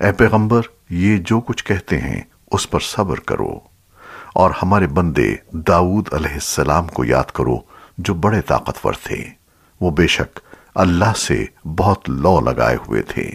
اے پیغمبر، یہ جو کچھ کہتے ہیں، اس پر صبر کرو۔ اور ہمارے بندے داؤد علیہ السلام کو یاد کرو، جو بڑے طاقتور تھے۔ وہ بے شک اللہ سے بہت لو لگائے ہوئے تھے۔